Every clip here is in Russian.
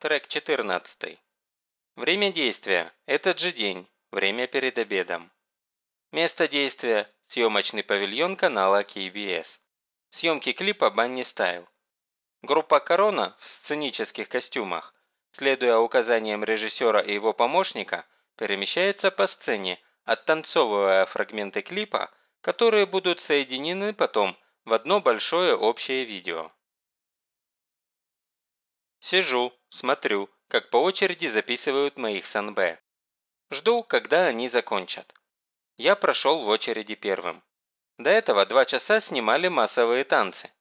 Трек 14. Время действия – этот же день, время перед обедом. Место действия – съемочный павильон канала KBS. Съемки клипа «Банни Стайл». Группа «Корона» в сценических костюмах, следуя указаниям режиссера и его помощника, перемещается по сцене, оттанцовывая фрагменты клипа, которые будут соединены потом в одно большое общее видео. Сижу, смотрю, как по очереди записывают моих санбэ. Жду, когда они закончат. Я прошел в очереди первым. До этого два часа снимали массовые танцы.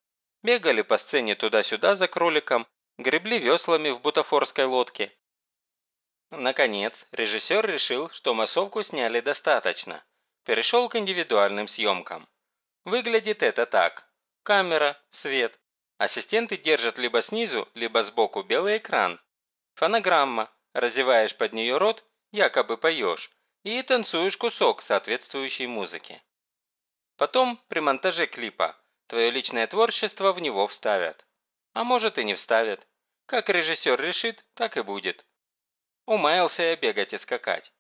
Бегали по сцене туда-сюда за кроликом, гребли веслами в бутафорской лодке. Наконец, режиссер решил, что массовку сняли достаточно. Перешел к индивидуальным съемкам. Выглядит это так. Камера, свет. Ассистенты держат либо снизу, либо сбоку белый экран. Фонограмма. Разеваешь под нее рот, якобы поешь, и танцуешь кусок соответствующей музыки. Потом, при монтаже клипа, твое личное творчество в него вставят. А может и не вставят. Как режиссер решит, так и будет. Умаялся я бегать и скакать.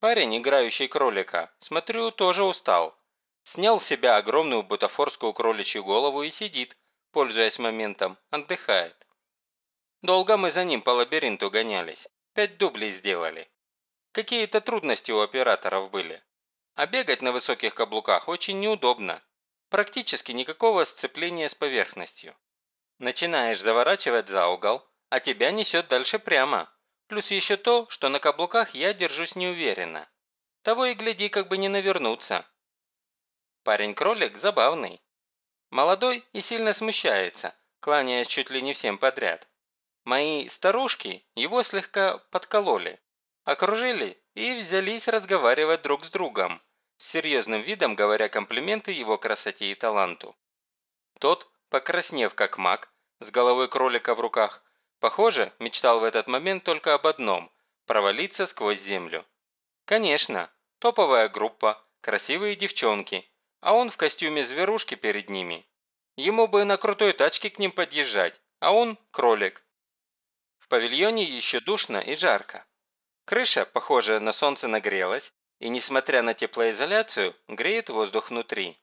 Парень, играющий кролика, смотрю, тоже устал. Снял с себя огромную бутафорскую кроличью голову и сидит, пользуясь моментом, отдыхает. Долго мы за ним по лабиринту гонялись. Пять дублей сделали. Какие-то трудности у операторов были. А бегать на высоких каблуках очень неудобно. Практически никакого сцепления с поверхностью. Начинаешь заворачивать за угол, а тебя несет дальше прямо. Плюс еще то, что на каблуках я держусь неуверенно. Того и гляди, как бы не навернуться. Парень-кролик забавный. Молодой и сильно смущается, кланяясь чуть ли не всем подряд. Мои старушки его слегка подкололи, окружили и взялись разговаривать друг с другом с серьезным видом говоря комплименты его красоте и таланту. Тот, покраснев как маг, с головой кролика в руках, похоже, мечтал в этот момент только об одном – провалиться сквозь землю. Конечно, топовая группа, красивые девчонки, а он в костюме зверушки перед ними. Ему бы на крутой тачке к ним подъезжать, а он – кролик. В павильоне еще душно и жарко. Крыша, похоже, на солнце нагрелась, и, несмотря на теплоизоляцию, греет воздух внутри.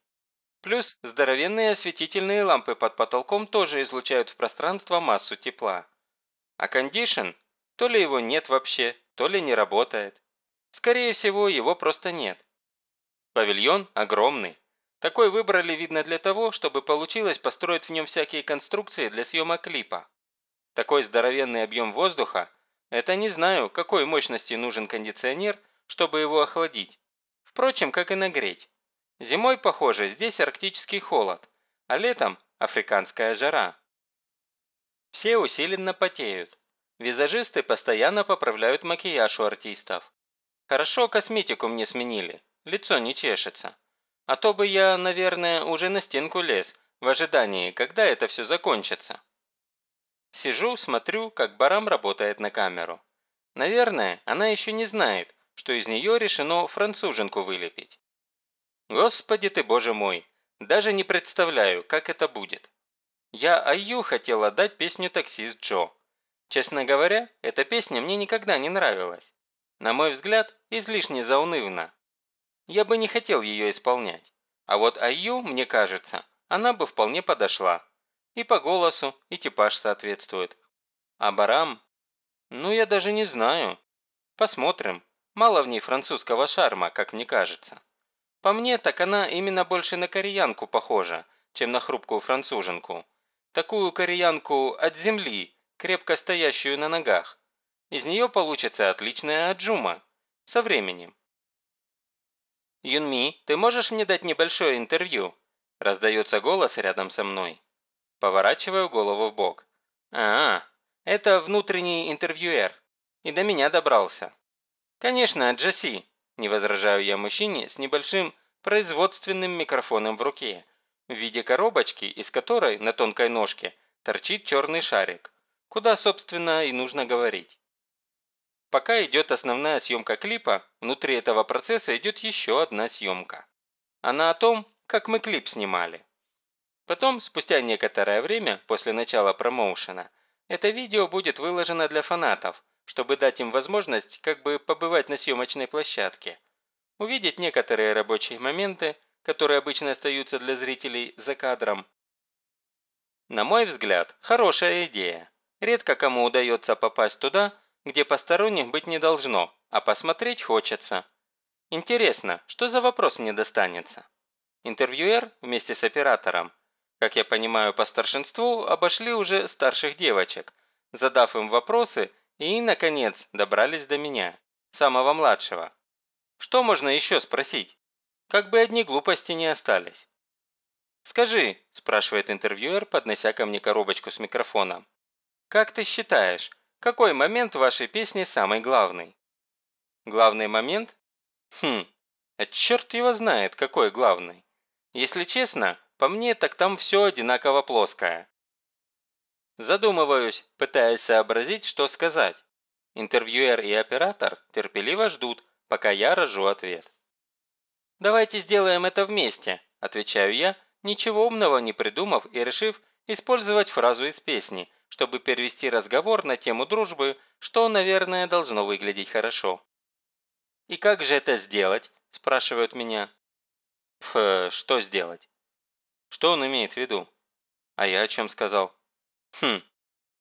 Плюс здоровенные осветительные лампы под потолком тоже излучают в пространство массу тепла. А кондишн, то ли его нет вообще, то ли не работает. Скорее всего, его просто нет. Павильон огромный. Такой выбрали, видно, для того, чтобы получилось построить в нем всякие конструкции для съемок клипа. Такой здоровенный объем воздуха – это не знаю, какой мощности нужен кондиционер – чтобы его охладить. Впрочем, как и нагреть. Зимой, похоже, здесь арктический холод, а летом – африканская жара. Все усиленно потеют. Визажисты постоянно поправляют макияж у артистов. Хорошо косметику мне сменили, лицо не чешется. А то бы я, наверное, уже на стенку лез, в ожидании, когда это все закончится. Сижу, смотрю, как Барам работает на камеру. Наверное, она еще не знает, что из нее решено француженку вылепить. Господи ты, боже мой, даже не представляю, как это будет. Я Айю хотела дать песню «Таксист Джо». Честно говоря, эта песня мне никогда не нравилась. На мой взгляд, излишне заунывна. Я бы не хотел ее исполнять. А вот Айю, мне кажется, она бы вполне подошла. И по голосу, и типаж соответствует. А Барам? Ну, я даже не знаю. Посмотрим. Мало в ней французского шарма, как мне кажется. По мне, так она именно больше на кореянку похожа, чем на хрупкую француженку. Такую кореянку от земли, крепко стоящую на ногах. Из нее получится отличная аджума. Со временем. «Юнми, ты можешь мне дать небольшое интервью?» Раздается голос рядом со мной. Поворачиваю голову в бок. «А, это внутренний интервьюер. И до меня добрался. «Конечно, Джаси», – не возражаю я мужчине с небольшим производственным микрофоном в руке, в виде коробочки, из которой на тонкой ножке торчит черный шарик, куда, собственно, и нужно говорить. Пока идет основная съемка клипа, внутри этого процесса идет еще одна съемка. Она о том, как мы клип снимали. Потом, спустя некоторое время, после начала промоушена, Это видео будет выложено для фанатов, чтобы дать им возможность как бы побывать на съемочной площадке, увидеть некоторые рабочие моменты, которые обычно остаются для зрителей за кадром. На мой взгляд, хорошая идея. Редко кому удается попасть туда, где посторонних быть не должно, а посмотреть хочется. Интересно, что за вопрос мне достанется? Интервьюер вместе с оператором, как я понимаю по старшинству, обошли уже старших девочек, задав им вопросы и, наконец, добрались до меня, самого младшего. Что можно еще спросить? Как бы одни глупости не остались. «Скажи», – спрашивает интервьюер, поднося ко мне коробочку с микрофоном, «как ты считаешь, какой момент в вашей песне самый главный?» «Главный момент? Хм, а черт его знает, какой главный. Если честно, по мне, так там все одинаково плоское. Задумываюсь, пытаясь сообразить, что сказать. Интервьюер и оператор терпеливо ждут, пока я рожу ответ. «Давайте сделаем это вместе», – отвечаю я, ничего умного не придумав и решив использовать фразу из песни, чтобы перевести разговор на тему дружбы, что, наверное, должно выглядеть хорошо. «И как же это сделать?» – спрашивают меня. «Пф, что сделать?» Что он имеет в виду? А я о чем сказал? Хм,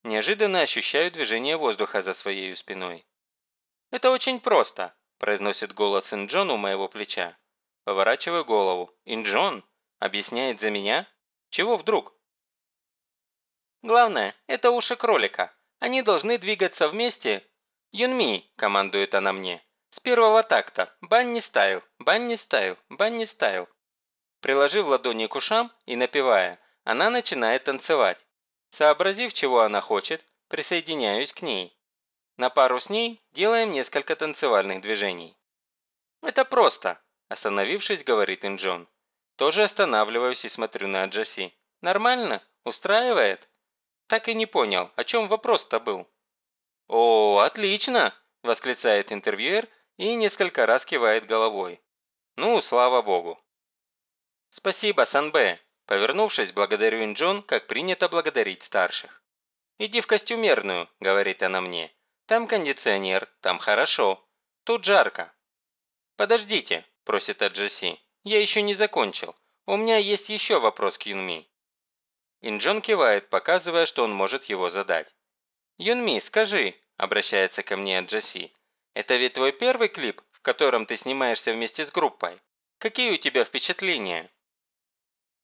неожиданно ощущаю движение воздуха за своей спиной. «Это очень просто», – произносит голос Инджон у моего плеча. Поворачиваю голову. «Инджон? Объясняет за меня? Чего вдруг?» «Главное, это уши кролика. Они должны двигаться вместе». «Юнми», – командует она мне. «С первого такта. Bunny style, bunny style, bunny style». Приложив ладони к ушам и напевая, она начинает танцевать. Сообразив, чего она хочет, присоединяюсь к ней. На пару с ней делаем несколько танцевальных движений. «Это просто», – остановившись, говорит Инджон. Тоже останавливаюсь и смотрю на Джаси. «Нормально? Устраивает?» Так и не понял, о чем вопрос-то был. «О, отлично!» – восклицает интервьюер и несколько раз кивает головой. «Ну, слава богу!» «Спасибо, Санбэ!» Повернувшись, благодарю Инджон, как принято благодарить старших. «Иди в костюмерную», – говорит она мне. «Там кондиционер, там хорошо. Тут жарко». «Подождите», – просит Аджаси. «Я еще не закончил. У меня есть еще вопрос к Юнми». Инджон кивает, показывая, что он может его задать. «Юнми, скажи», – обращается ко мне Аджаси. «Это ведь твой первый клип, в котором ты снимаешься вместе с группой? Какие у тебя впечатления?»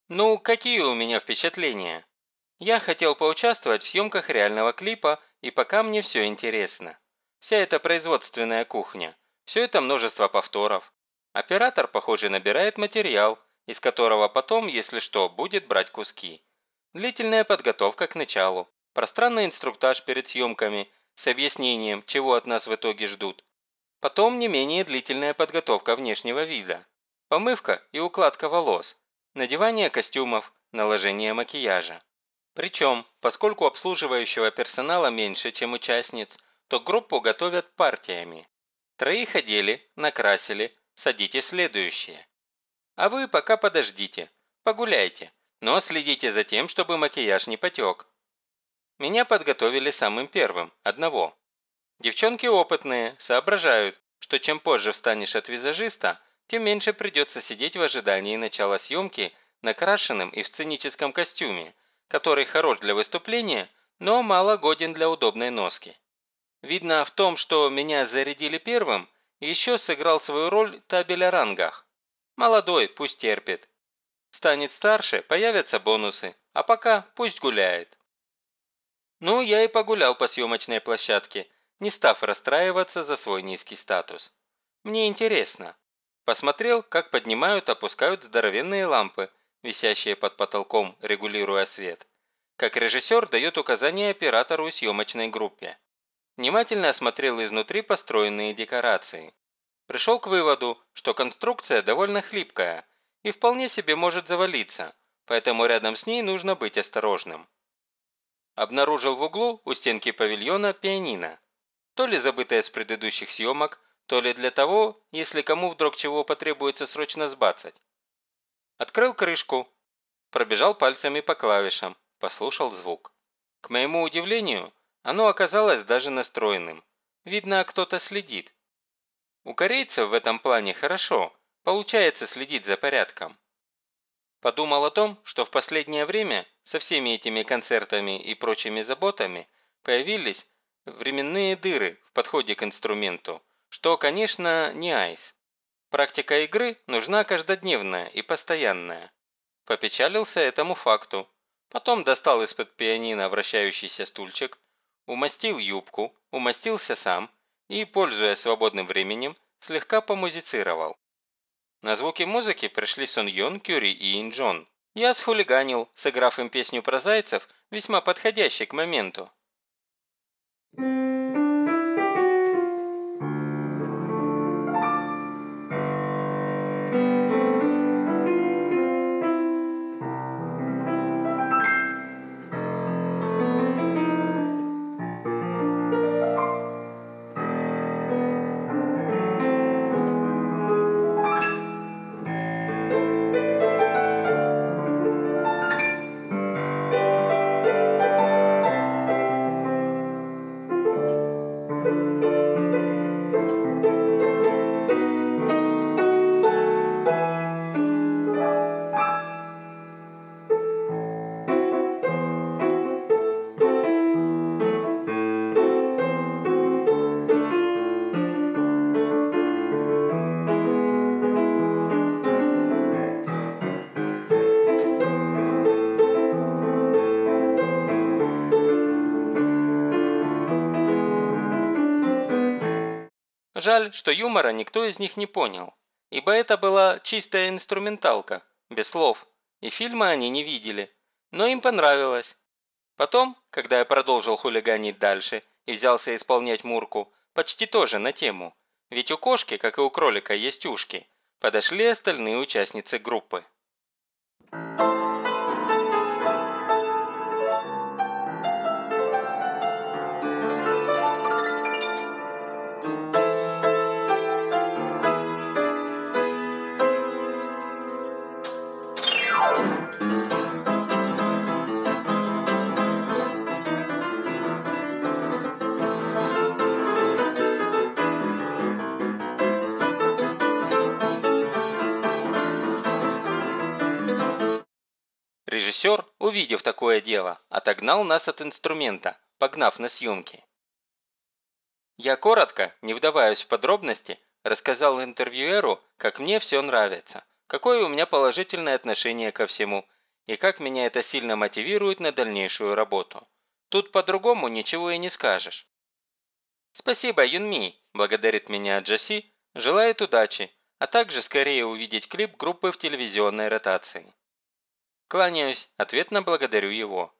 Ну, какие у меня впечатления? Я хотел поучаствовать в съемках реального клипа, и пока мне все интересно. Вся эта производственная кухня, все это множество повторов. Оператор, похоже, набирает материал, из которого потом, если что, будет брать куски. Длительная подготовка к началу, пространный инструктаж перед съемками с объяснением, чего от нас в итоге ждут. Потом не менее длительная подготовка внешнего вида. Помывка и укладка волос, надевание костюмов, наложение макияжа. Причем, поскольку обслуживающего персонала меньше, чем участниц, то группу готовят партиями. Троих одели, накрасили, садите следующие. А вы пока подождите, погуляйте, но следите за тем, чтобы макияж не потек. Меня подготовили самым первым, одного. Девчонки опытные, соображают, что чем позже встанешь от визажиста, тем меньше придется сидеть в ожидании начала съемки накрашенным и в сценическом костюме, который хорош для выступления, но мало годен для удобной носки. Видно в том, что меня зарядили первым, еще сыграл свою роль табель о рангах. Молодой, пусть терпит. Станет старше, появятся бонусы, а пока пусть гуляет. Ну, я и погулял по съемочной площадке, не став расстраиваться за свой низкий статус. Мне интересно, Посмотрел, как поднимают, опускают здоровенные лампы, висящие под потолком, регулируя свет. Как режиссер дает указания оператору и съемочной группе. Внимательно осмотрел изнутри построенные декорации. Пришел к выводу, что конструкция довольно хлипкая и вполне себе может завалиться, поэтому рядом с ней нужно быть осторожным. Обнаружил в углу у стенки павильона пианино. То ли забытое с предыдущих съемок, то ли для того, если кому вдруг чего потребуется срочно сбацать. Открыл крышку, пробежал пальцами по клавишам, послушал звук. К моему удивлению, оно оказалось даже настроенным. Видно, кто-то следит. У корейцев в этом плане хорошо, получается следить за порядком. Подумал о том, что в последнее время со всеми этими концертами и прочими заботами появились временные дыры в подходе к инструменту, что, конечно, не айс. Практика игры нужна каждодневная и постоянная. Попечалился этому факту. Потом достал из-под пианино вращающийся стульчик, умастил юбку, умастился сам и, пользуясь свободным временем, слегка помузицировал. На звуки музыки пришли Сон Йон, Кюри и Инджон. Я схулиганил, сыграв им песню про зайцев, весьма подходящей к моменту. Жаль, что юмора никто из них не понял, ибо это была чистая инструменталка, без слов, и фильма они не видели, но им понравилось. Потом, когда я продолжил хулиганить дальше и взялся исполнять мурку, почти тоже на тему, ведь у кошки, как и у кролика, есть ушки, подошли остальные участницы группы. Режиссер, увидев такое дело, отогнал нас от инструмента, погнав на съемки. Я коротко, не вдаваясь в подробности, рассказал интервьюеру, как мне все нравится, какое у меня положительное отношение ко всему и как меня это сильно мотивирует на дальнейшую работу. Тут по-другому ничего и не скажешь. «Спасибо, Юнми», – благодарит меня Джаси, желает удачи, а также скорее увидеть клип группы в телевизионной ротации. Кланяюсь, ответно благодарю его.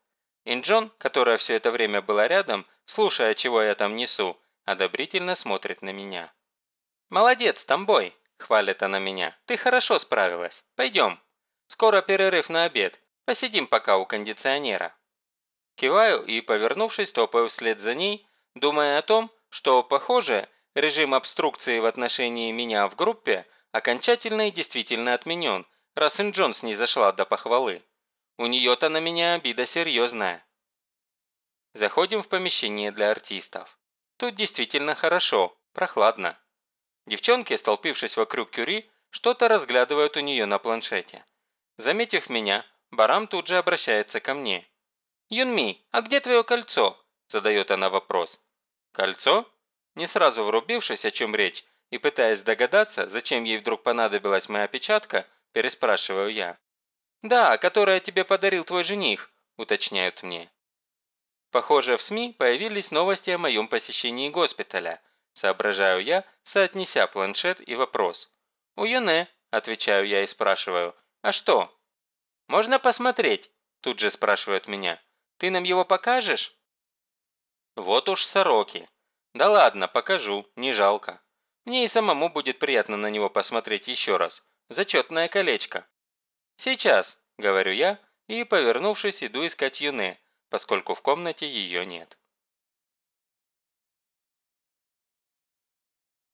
Инджон, которая все это время была рядом, слушая, чего я там несу, одобрительно смотрит на меня. «Молодец, Тамбой!» – хвалит она меня. «Ты хорошо справилась. Пойдем. Скоро перерыв на обед. Посидим пока у кондиционера». Киваю и, повернувшись, топаю вслед за ней, думая о том, что, похоже, режим обструкции в отношении меня в группе окончательно и действительно отменен, раз Инджонс не зашла до похвалы. У нее-то на меня обида серьезная. Заходим в помещение для артистов. Тут действительно хорошо, прохладно. Девчонки, столпившись вокруг Кюри, что-то разглядывают у нее на планшете. Заметив меня, Барам тут же обращается ко мне. «Юнми, а где твое кольцо?» – задает она вопрос. «Кольцо?» Не сразу врубившись, о чем речь, и пытаясь догадаться, зачем ей вдруг понадобилась моя печатка, переспрашиваю я. «Да, которое тебе подарил твой жених», – уточняют мне. Похоже, в СМИ появились новости о моем посещении госпиталя, соображаю я, соотнеся планшет и вопрос. «У Юне», – отвечаю я и спрашиваю, «а что?» «Можно посмотреть?» – тут же спрашивают меня. «Ты нам его покажешь?» Вот уж сороки. Да ладно, покажу, не жалко. Мне и самому будет приятно на него посмотреть еще раз. Зачетное колечко. «Сейчас», – говорю я, и, повернувшись, иду искать Юне, поскольку в комнате ее нет.